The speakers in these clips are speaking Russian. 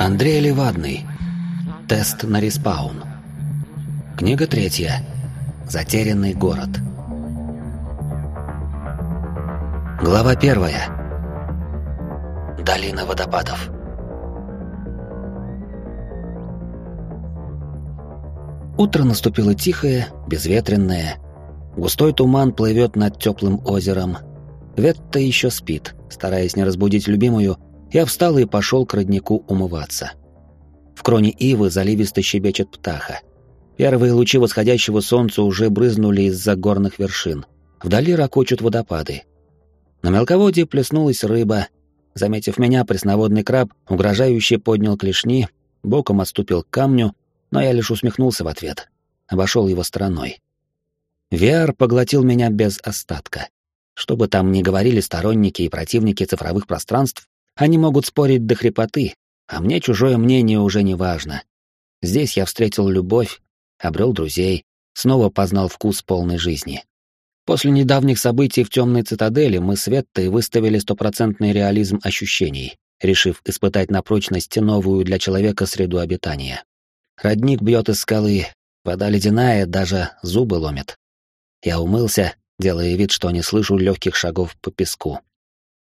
Андрей Левадный. Тест на респаун. Книга третья. Затерянный город. Глава первая. Долина водопадов. Утро наступило тихое, безветренное. Густой туман плывет над теплым озером. Ветта еще спит, стараясь не разбудить любимую, я встал и пошел к роднику умываться. В кроне ивы заливисто щебечет птаха. Первые лучи восходящего солнца уже брызнули из-за горных вершин. Вдали ракочут водопады. На мелководье плеснулась рыба. Заметив меня, пресноводный краб, угрожающе поднял клешни, боком отступил к камню, но я лишь усмехнулся в ответ. Обошел его стороной. VR поглотил меня без остатка. Что бы там ни говорили сторонники и противники цифровых пространств, они могут спорить до хрипоты, а мне чужое мнение уже не важно. Здесь я встретил любовь, обрел друзей, снова познал вкус полной жизни. После недавних событий в темной цитадели мы с Веттой выставили стопроцентный реализм ощущений, решив испытать на прочность новую для человека среду обитания. Родник бьет из скалы, вода ледяная, даже зубы ломит. Я умылся, делая вид, что не слышу легких шагов по песку.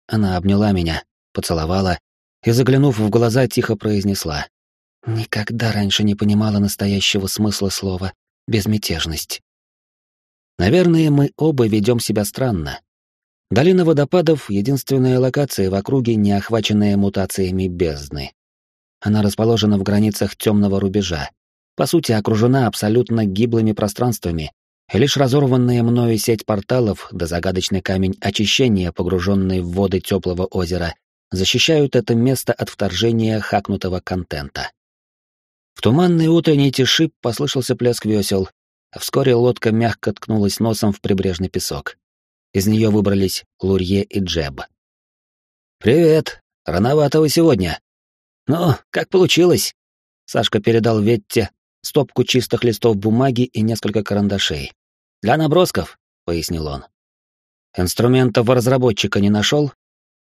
Она обняла меня, поцеловала и, заглянув в глаза, тихо произнесла. «Никогда раньше не понимала настоящего смысла слова «безмятежность». Наверное, мы оба ведем себя странно. Долина водопадов — единственная локация в округе, не охваченная мутациями бездны. Она расположена в границах темного рубежа, по сути окружена абсолютно гиблыми пространствами, и лишь разорванная мною сеть порталов да загадочный камень очищения, погруженный в воды теплого озера, защищают это место от вторжения хакнутого контента. В туманной утренней тиши послышался плеск весел, а вскоре лодка мягко ткнулась носом в прибрежный песок. Из нее выбрались Лурье и Джеб. «Привет! Рановато вы сегодня!» «Ну, как получилось?» Сашка передал Ветте стопку чистых листов бумаги и несколько карандашей. «Для набросков», — пояснил он. «Инструментов разработчика не нашел?»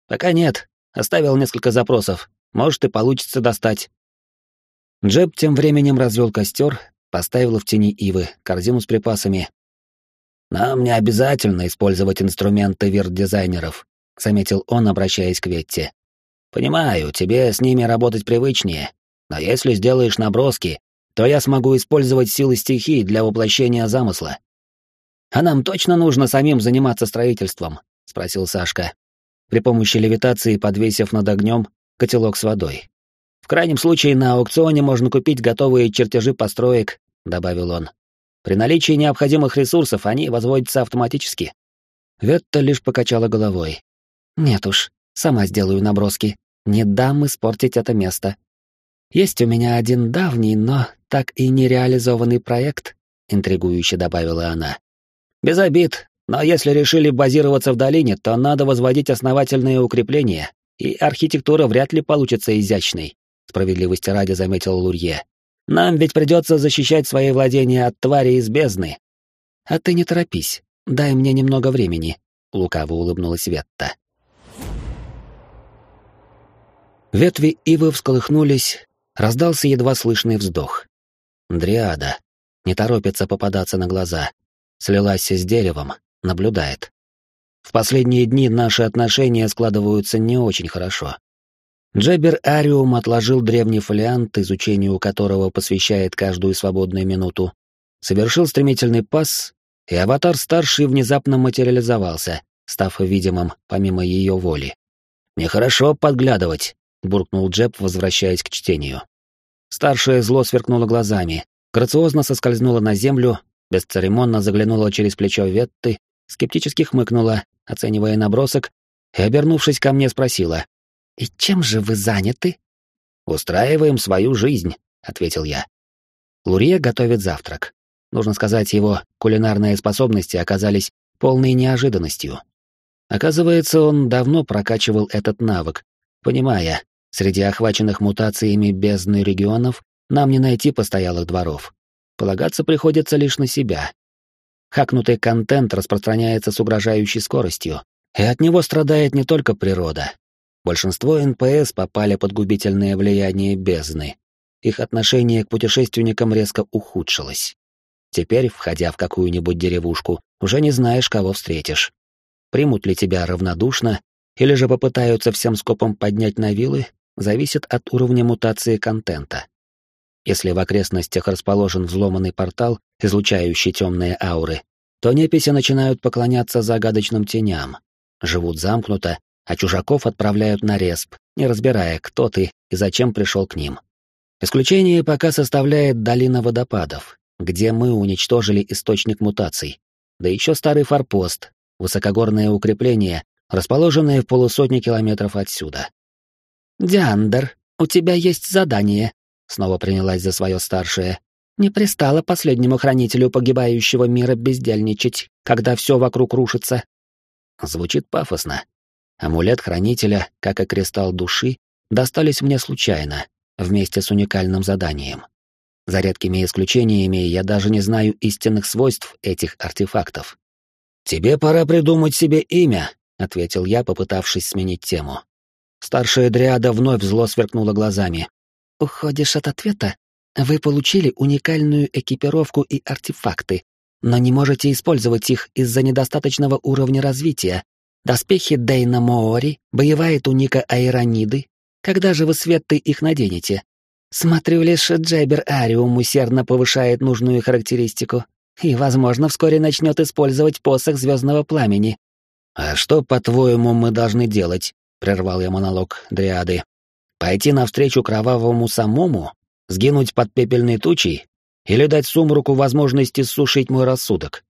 «Пока нет. Оставил несколько запросов. Может, и получится достать. Джеб тем временем развел костер, поставил в тени ивы корзину с припасами. «Нам не обязательно использовать инструменты вирт-дизайнеров», — заметил он, обращаясь к Ветте. «Понимаю, тебе с ними работать привычнее, но если сделаешь наброски, то я смогу использовать силы стихий для воплощения замысла». «А нам точно нужно самим заниматься строительством?» — спросил Сашка при помощи левитации подвесив над огнем котелок с водой. В крайнем случае на аукционе можно купить готовые чертежи построек, добавил он. При наличии необходимых ресурсов они возводятся автоматически. Ветта лишь покачала головой. Нет уж, сама сделаю наброски. Не дам испортить это место. Есть у меня один давний, но так и не реализованный проект, интригующе добавила она. Без обид, но если решили базироваться в долине, то надо возводить основательные укрепления, и архитектура вряд ли получится изящной, справедливости ради заметил Лурье. Нам ведь придется защищать свои владения от твари из бездны. А ты не торопись, дай мне немного времени, лукаво улыбнулась Ветта. Ветви ивы всколыхнулись, раздался едва слышный вздох. Дриада не торопится попадаться на глаза, слилась с деревом, наблюдает. В последние дни наши отношения складываются не очень хорошо. Джебер Ариум отложил древний фолиант, изучению которого посвящает каждую свободную минуту, совершил стремительный пас, и аватар-старший внезапно материализовался, став видимым помимо ее воли. «Нехорошо подглядывать», — буркнул Джеб, возвращаясь к чтению. Старшая зло сверкнула глазами, грациозно соскользнула на землю, бесцеремонно заглянула через плечо Ветты скептически хмыкнула, оценивая набросок, и, обернувшись ко мне, спросила. «И чем же вы заняты?» «Устраиваем свою жизнь», — ответил я. Лурье готовит завтрак. Нужно сказать, его кулинарные способности оказались полной неожиданностью. Оказывается, он давно прокачивал этот навык, понимая, среди охваченных мутациями бездны регионов нам не найти постоялых дворов. Полагаться приходится лишь на себя. хакнутый контент распространяется с угрожающей скоростью, и от него страдает не только природа. Большинство НПС попали под губительное влияние бездны. Их отношение к путешественникам резко ухудшилось. Теперь, входя в какую-нибудь деревушку, уже не знаешь, кого встретишь. Примут ли тебя равнодушно, или же попытаются всем скопом поднять на вилы, зависит от уровня мутации контента. Если в окрестностях расположен взломанный портал, излучающий темные ауры, то неписи начинают поклоняться загадочным теням, живут замкнуто, а чужаков отправляют на респ, не разбирая, кто ты и зачем пришел к ним. Исключение пока составляет долина водопадов, где мы уничтожили источник мутаций, да еще старый форпост, высокогорное укрепление, расположенное в полусотни километров отсюда. «Диандер, у тебя есть задание», — снова принялась за свое старшее. «Не пристало последнему хранителю погибающего мира бездельничать, когда все вокруг рушится». Звучит пафосно. Амулет хранителя, как и кристалл души, достались мне случайно, вместе с уникальным заданием. За редкими исключениями я даже не знаю истинных свойств этих артефактов. «Тебе пора придумать себе имя», — ответил я, попытавшись сменить тему. Старшая дриада вновь зло сверкнула глазами. «Уходишь от ответа? Вы получили уникальную экипировку и артефакты, но не можете использовать их из-за недостаточного уровня развития. Доспехи Дейна Моори, боевая туника Айрониды. Когда же вы, Светты, их наденете? Смотрю, лишь Джебер Ариум усердно повышает нужную характеристику и, возможно, вскоре начнет использовать посох звездного пламени. «А что, по-твоему, мы должны делать?» прервал я монолог Дриады. Пойти навстречу кровавому самому? Сгинуть под пепельной тучей? Или дать сумруку возможность иссушить мой рассудок?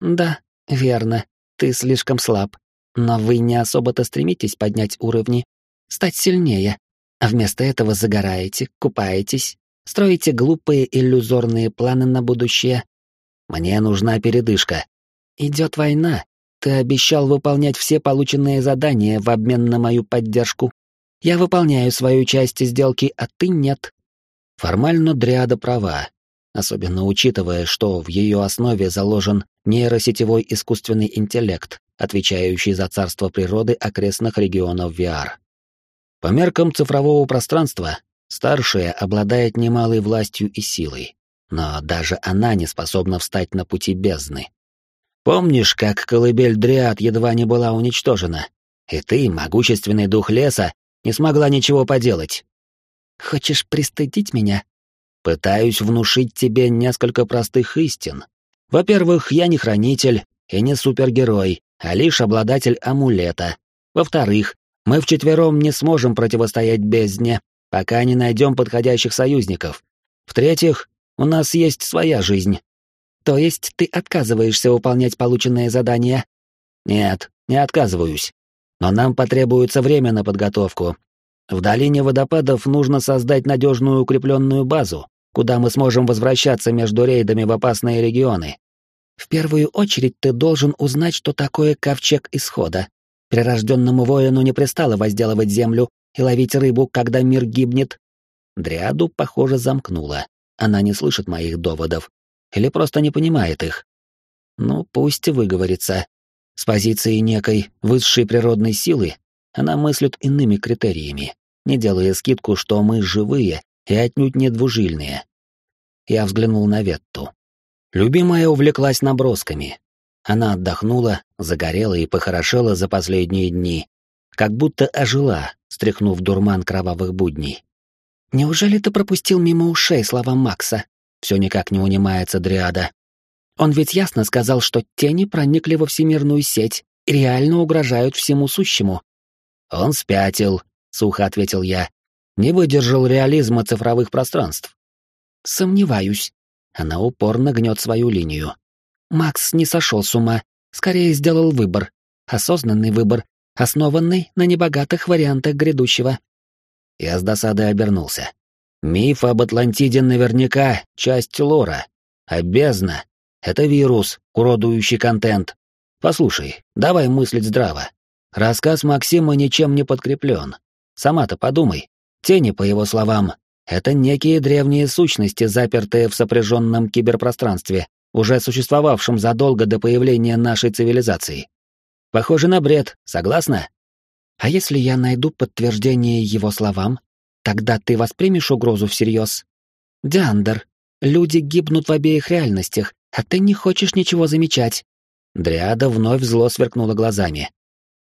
Да, верно, ты слишком слаб. Но вы не особо-то стремитесь поднять уровни, стать сильнее. А вместо этого загораете, купаетесь, строите глупые иллюзорные планы на будущее. Мне нужна передышка. Идет война, ты обещал выполнять все полученные задания в обмен на мою поддержку. Я выполняю свою часть сделки, а ты нет. Формально Дриада права, особенно учитывая, что в ее основе заложен нейросетевой искусственный интеллект, отвечающий за царство природы окрестных регионов VR. По меркам цифрового пространства, старшая обладает немалой властью и силой, но даже она не способна встать на пути бездны. Помнишь, как колыбель Дриад едва не была уничтожена? И ты, могущественный дух леса, не смогла ничего поделать. Хочешь пристыдить меня? Пытаюсь внушить тебе несколько простых истин. Во-первых, я не хранитель и не супергерой, а лишь обладатель амулета. Во-вторых, мы вчетвером не сможем противостоять бездне, пока не найдем подходящих союзников. В-третьих, у нас есть своя жизнь, то есть ты отказываешься выполнять полученные задания? Нет, не отказываюсь. Но нам потребуется время на подготовку. В долине водопадов нужно создать надежную укрепленную базу, куда мы сможем возвращаться между рейдами в опасные регионы. В первую очередь ты должен узнать, что такое ковчег исхода. Прирожденному воину не пристало возделывать землю и ловить рыбу, когда мир гибнет. Дриаду, похоже, замкнула. Она не слышит моих доводов, или просто не понимает их. Ну, пусть выговорится. С позиции некой высшей природной силы она мыслит иными критериями, не делая скидку, что мы живые и отнюдь не двужильные. Я взглянул на Ветту. Любимая увлеклась набросками. Она отдохнула, загорела и похорошела за последние дни, как будто ожила, стряхнув дурман кровавых будней. «Неужели ты пропустил мимо ушей слова Макса?» Все никак не унимается Дриада. Он ведь ясно сказал, что тени проникли во всемирную сеть и реально угрожают всему сущему. Он спятил, сухо ответил я. Не выдержал реализма цифровых пространств. Сомневаюсь. Она упорно гнет свою линию. Макс не сошел с ума, скорее сделал выбор. Осознанный выбор, основанный на небогатых вариантах грядущего. Я с досадой обернулся. Миф об Атлантиде наверняка часть лора, а бездна — это вирус, уродующий контент. Послушай, давай мыслить здраво. Рассказ Максима ничем не подкреплен. Сама-то подумай. Тени, по его словам, это некие древние сущности, запертые в сопряженном киберпространстве, уже существовавшем задолго до появления нашей цивилизации. Похоже на бред, согласна? А если я найду подтверждение его словам, тогда ты воспримешь угрозу всерьез? Диандер, люди гибнут в обеих реальностях, а ты не хочешь ничего замечать. Дриада вновь зло сверкнула глазами.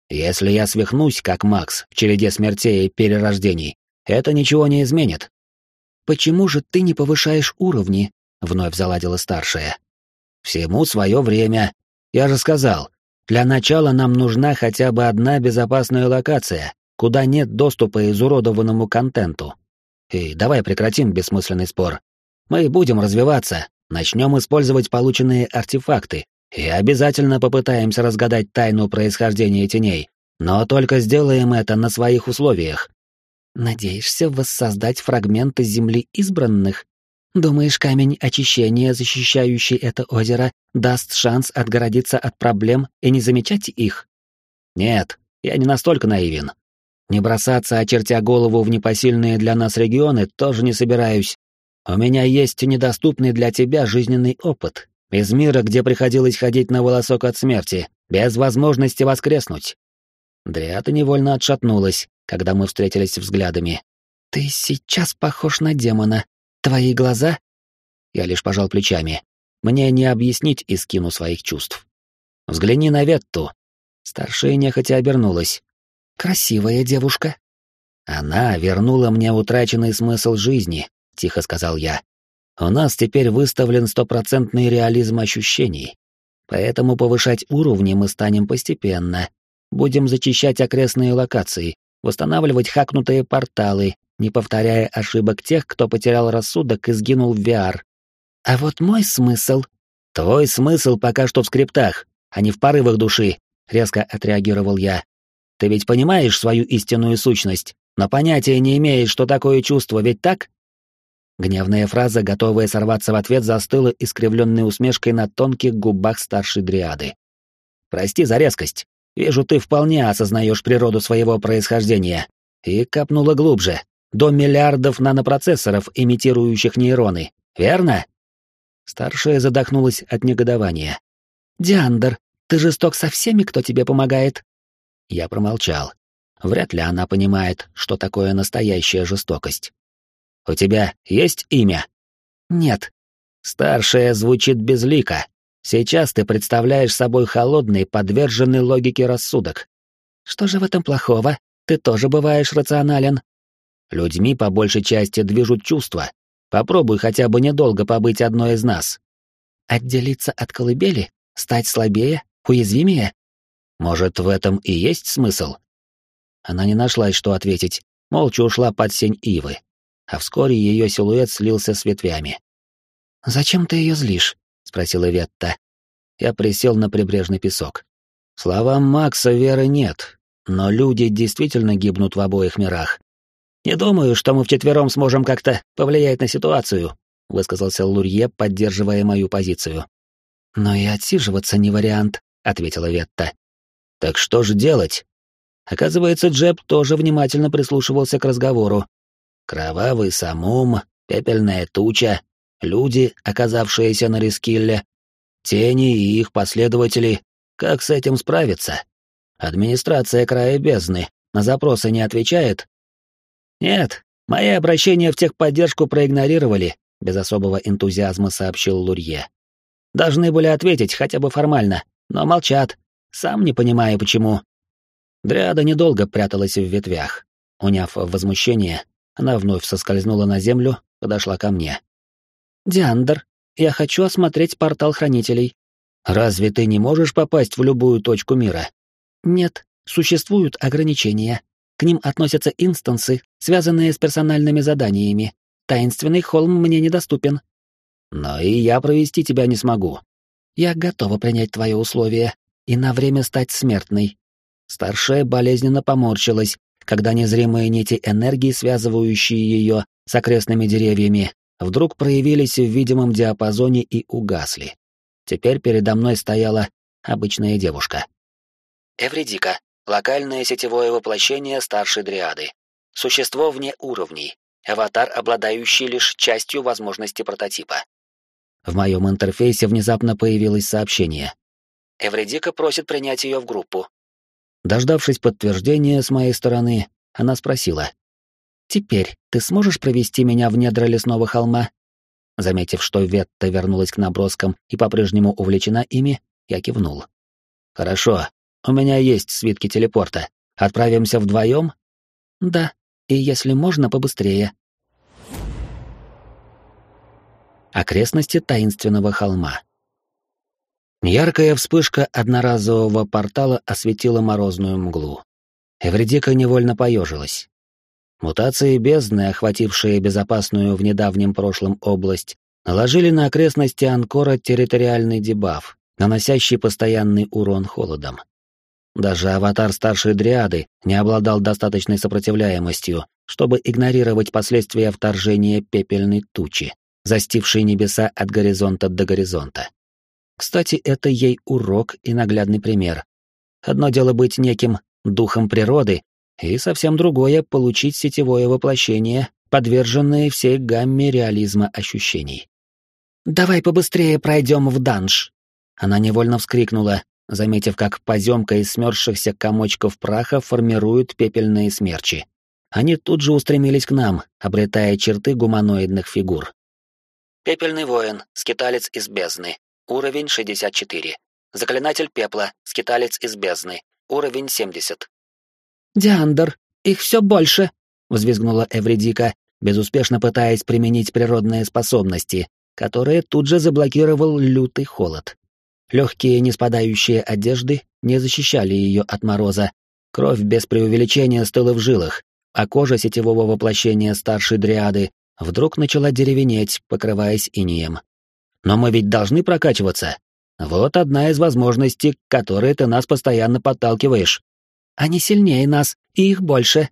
Если я свихнусь, как Макс, в череде смертей и перерождений, это ничего не изменит. Почему же ты не повышаешь уровни? Вновь заладила старшая. Всему свое время. Я же сказал, для начала нам нужна хотя бы одна безопасная локация, куда нет доступа изуродованному контенту. И давай прекратим бессмысленный спор. Мы будем развиваться, начнем использовать полученные артефакты и обязательно попытаемся разгадать тайну происхождения теней, но только сделаем это на своих условиях. Надеешься воссоздать фрагменты земли избранных? Думаешь, камень очищения, защищающий это озеро, даст шанс отгородиться от проблем и не замечать их? Нет, я не настолько наивен. Не бросаться, очертя голову в непосильные для нас регионы, тоже не собираюсь. У меня есть недоступный для тебя жизненный опыт. Из мира, где приходилось ходить на волосок от смерти, без возможности воскреснуть. Дриата невольно отшатнулась, когда мы встретились взглядами. «Ты сейчас похож на демона», Твои глаза? Я лишь пожал плечами. Мне не объяснить искину своих чувств. Взгляни на Ветту. Старшая нехотя обернулась. Красивая девушка. Она вернула мне утраченный смысл жизни, тихо сказал я. У нас теперь выставлен стопроцентный реализм ощущений. Поэтому повышать уровни мы станем постепенно. Будем зачищать окрестные локации, восстанавливать хакнутые порталы, не повторяя ошибок тех, кто потерял рассудок и сгинул в VR. А вот мой смысл... Твой смысл пока что в скриптах, а не в порывах души, резко отреагировал я. Ты ведь понимаешь свою истинную сущность, но понятия не имеешь, что такое чувство, ведь так? Гневная фраза, готовая сорваться в ответ, застыла искривленной усмешкой на тонких губах старшей дриады. «Прости за резкость. Вижу, ты вполне осознаешь природу своего происхождения». И капнула глубже до миллиардов нанопроцессоров, имитирующих нейроны, верно? Старшая задохнулась от негодования. «Диандер, ты жесток со всеми, кто тебе помогает?» Я промолчал. Вряд ли она понимает, что такое настоящая жестокость. «У тебя есть имя?» «Нет». «Старшая звучит безлико. Сейчас ты представляешь собой холодный, подверженный логике рассудок». «Что же в этом плохого? Ты тоже бываешь рационален». Людьми по большей части движут чувства. Попробуй хотя бы недолго побыть одной из нас. Отделиться от колыбели? Стать слабее? Уязвимее? Может, в этом и есть смысл? Она не нашлась, что ответить, молча ушла под сень ивы, а вскоре ее силуэт слился с ветвями. «Зачем ты ее злишь?» — спросила Ветта. Я присел на прибрежный песок. Словам Макса веры нет, но люди действительно гибнут в обоих мирах. «Не думаю, что мы вчетвером сможем как-то повлиять на ситуацию», — высказался Лурье, поддерживая мою позицию. «Но и отсиживаться не вариант», — ответила Ветта. «Так что же делать?» Оказывается, Джеб тоже внимательно прислушивался к разговору. Кровавый самум, пепельная туча, люди, оказавшиеся на Рискилле, тени и их последователи. Как с этим справиться? Администрация края бездны на запросы не отвечает, «Нет, мои обращения в техподдержку проигнорировали», — без особого энтузиазма сообщил Лурье. «Должны были ответить хотя бы формально, но молчат. Сам не понимаю, почему». Дриада недолго пряталась в ветвях. Уняв возмущение, она вновь соскользнула на землю, подошла ко мне. «Диандр, я хочу осмотреть портал хранителей». «Разве ты не можешь попасть в любую точку мира?» «Нет, существуют ограничения. К ним относятся инстансы, связанные с персональными заданиями. Таинственный холм мне недоступен. Но и я провести тебя не смогу. Я готова принять твои условия и на время стать смертной. Старшая болезненно поморщилась, когда незримые нити энергии, связывающие ее с окрестными деревьями, вдруг проявились в видимом диапазоне и угасли. Теперь передо мной стояла обычная девушка. Эвредика, Локальное сетевое воплощение старшей дриады. Существо вне уровней. Аватар, обладающий лишь частью возможностей прототипа. В моем интерфейсе внезапно появилось сообщение. Эвредика просит принять ее в группу. Дождавшись подтверждения с моей стороны, она спросила. «Теперь ты сможешь провести меня в недра лесного холма?» Заметив, что Ветта вернулась к наброскам и по-прежнему увлечена ими, я кивнул. «Хорошо, у меня есть свитки телепорта. Отправимся вдвоем?» «Да, и если можно, побыстрее». Окрестности таинственного холма. Яркая вспышка одноразового портала осветила морозную мглу. Эвредика невольно поежилась. Мутации бездны, охватившие безопасную в недавнем прошлом область, наложили на окрестности Анкора территориальный дебаф, наносящий постоянный урон холодом. Даже аватар старшей дриады не обладал достаточной сопротивляемостью, чтобы игнорировать последствия вторжения пепельной тучи, застившей небеса от горизонта до горизонта. Кстати, это ей урок и наглядный пример. Одно дело быть неким духом природы, и совсем другое — получить сетевое воплощение, подверженное всей гамме реализма ощущений. «Давай побыстрее пройдем в данж!» Она невольно вскрикнула, заметив, как поземка из смерзшихся комочков праха формируют пепельные смерчи. Они тут же устремились к нам, обретая черты гуманоидных фигур. Пепельный воин, скиталец из бездны, уровень 64. Заклинатель пепла, скиталец из бездны, уровень 70. «Диандр, их все больше!» — взвизгнула Эвредика, безуспешно пытаясь применить природные способности, которые тут же заблокировал лютый холод. Легкие неспадающие одежды не защищали ее от мороза, кровь без преувеличения стыла в жилах, а кожа сетевого воплощения старшей дриады вдруг начала деревенеть, покрываясь инеем. Но мы ведь должны прокачиваться. Вот одна из возможностей, к которой ты нас постоянно подталкиваешь. Они сильнее нас, и их больше.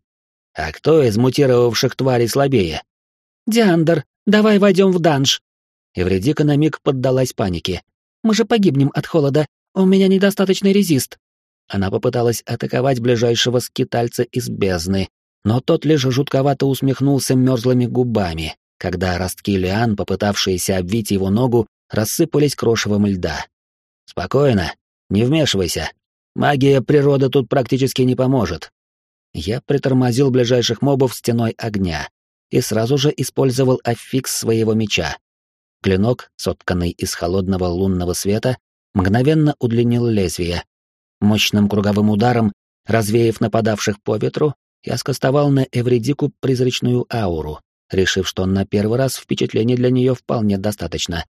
А кто из мутировавших тварей слабее? Диандр, давай войдем в данж. Эвредика на миг поддалась панике. Мы же погибнем от холода. У меня недостаточный резист. Она попыталась атаковать ближайшего скитальца из бездны, но тот лишь жутковато усмехнулся мерзлыми губами, когда ростки лиан, попытавшиеся обвить его ногу, рассыпались крошевом льда. «Спокойно, не вмешивайся. Магия природы тут практически не поможет». Я притормозил ближайших мобов стеной огня и сразу же использовал аффикс своего меча. Клинок, сотканный из холодного лунного света, мгновенно удлинил лезвие. Мощным круговым ударом, развеяв нападавших по ветру, я скостовал на Эвредику призрачную ауру, решив, что на первый раз впечатление для нее вполне достаточно.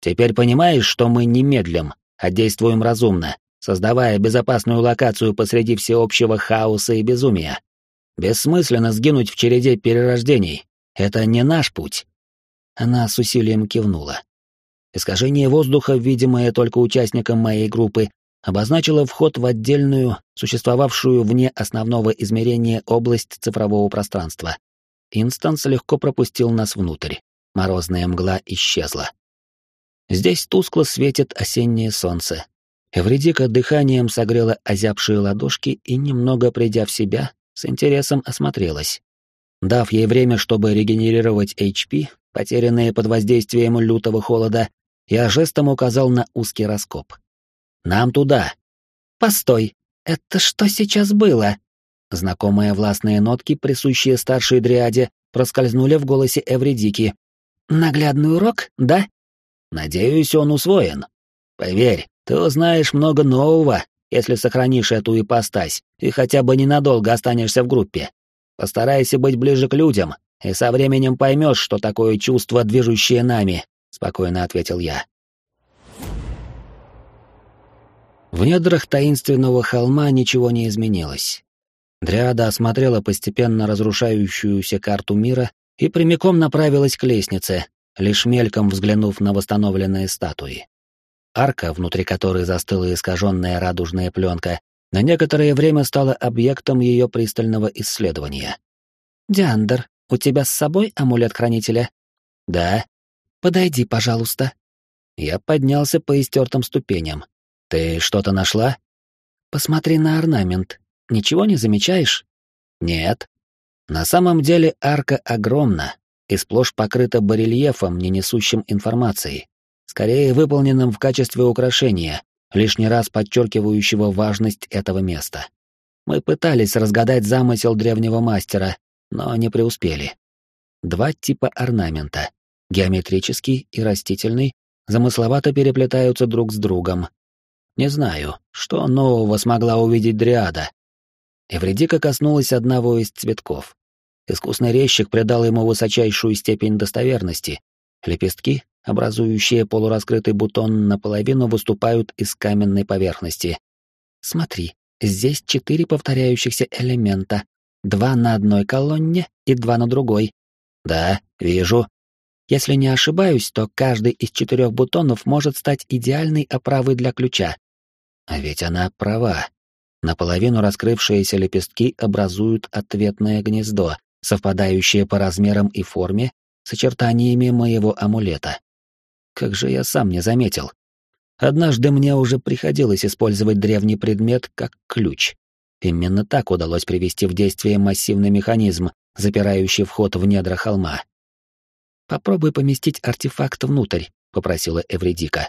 Теперь понимаешь, что мы не медлим, а действуем разумно, создавая безопасную локацию посреди всеобщего хаоса и безумия. Бессмысленно сгинуть в череде перерождений. Это не наш путь. Она с усилием кивнула. Искажение воздуха, видимое только участникам моей группы, обозначило вход в отдельную, существовавшую вне основного измерения область цифрового пространства. Инстанс легко пропустил нас внутрь. Морозная мгла исчезла. Здесь тускло светит осеннее солнце. Эвридика дыханием согрела озябшие ладошки и, немного придя в себя, с интересом осмотрелась. Дав ей время, чтобы регенерировать HP, потерянные под воздействием лютого холода, я жестом указал на узкий раскоп. «Нам туда!» «Постой! Это что сейчас было?» Знакомые властные нотки, присущие старшей дриаде, проскользнули в голосе Эвредики. «Наглядный урок, да?» «Надеюсь, он усвоен. Поверь, ты узнаешь много нового, если сохранишь эту ипостась и хотя бы ненадолго останешься в группе. Постарайся быть ближе к людям, и со временем поймешь, что такое чувство, движущее нами», — спокойно ответил я. В недрах таинственного холма ничего не изменилось. Дриада осмотрела постепенно разрушающуюся карту мира и прямиком направилась к лестнице, лишь мельком взглянув на восстановленные статуи. Арка, внутри которой застыла искаженная радужная пленка, на некоторое время стала объектом ее пристального исследования. «Диандер, у тебя с собой амулет хранителя?» «Да». «Подойди, пожалуйста». Я поднялся по истертым ступеням. «Ты что-то нашла?» «Посмотри на орнамент. Ничего не замечаешь? Нет. На самом деле арка огромна и сплошь покрыта барельефом, не несущим информации. скорее выполненным в качестве украшения, лишний раз подчеркивающего важность этого места. Мы пытались разгадать замысел древнего мастера, но не преуспели. Два типа орнамента — геометрический и растительный — замысловато переплетаются друг с другом. Не знаю, что нового смогла увидеть Дриада. Эвредика коснулась одного из цветков. Искусный резчик придал ему высочайшую степень достоверности. Лепестки, образующие полураскрытый бутон, наполовину выступают из каменной поверхности. Смотри, здесь четыре повторяющихся элемента. Два на одной колонне и два на другой. Да, вижу. Если не ошибаюсь, то каждый из четырех бутонов может стать идеальной оправой для ключа. А ведь она права. Наполовину раскрывшиеся лепестки образуют ответное гнездо, совпадающее по размерам и форме с очертаниями моего амулета. Как же я сам не заметил. Однажды мне уже приходилось использовать древний предмет как ключ. Именно так удалось привести в действие массивный механизм, запирающий вход в недра холма. «Попробуй поместить артефакт внутрь», — попросила Эвредика.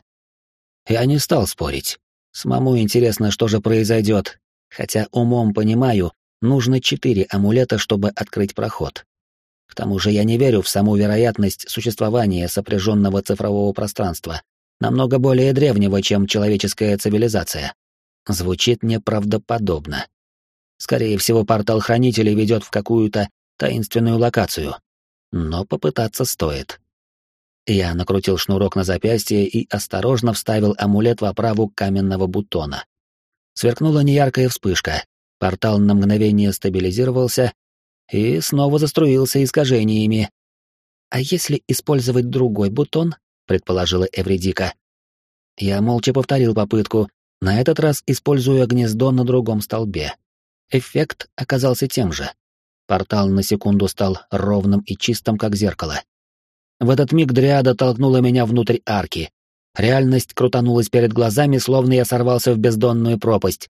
Я не стал спорить. Самому интересно, что же произойдет, хотя умом понимаю, нужно четыре амулета, чтобы открыть проход. К тому же я не верю в саму вероятность существования сопряженного цифрового пространства, намного более древнего, чем человеческая цивилизация. Звучит неправдоподобно. Скорее всего, портал хранителей ведет в какую-то таинственную локацию. Но попытаться стоит. Я накрутил шнурок на запястье и осторожно вставил амулет в оправу каменного бутона. Сверкнула неяркая вспышка. Портал на мгновение стабилизировался и снова заструился искажениями. «А если использовать другой бутон?» — предположила Эвредика. Я молча повторил попытку, на этот раз используя гнездо на другом столбе. Эффект оказался тем же. Портал на секунду стал ровным и чистым, как зеркало. В этот миг Дриада толкнула меня внутрь арки. Реальность крутанулась перед глазами, словно я сорвался в бездонную пропасть.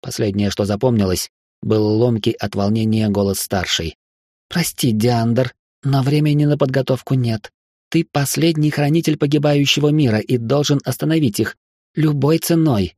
Последнее, что запомнилось, был ломкий от волнения голос старшей. «Прости, Диандр, но времени на подготовку нет. Ты последний хранитель погибающего мира и должен остановить их. Любой ценой».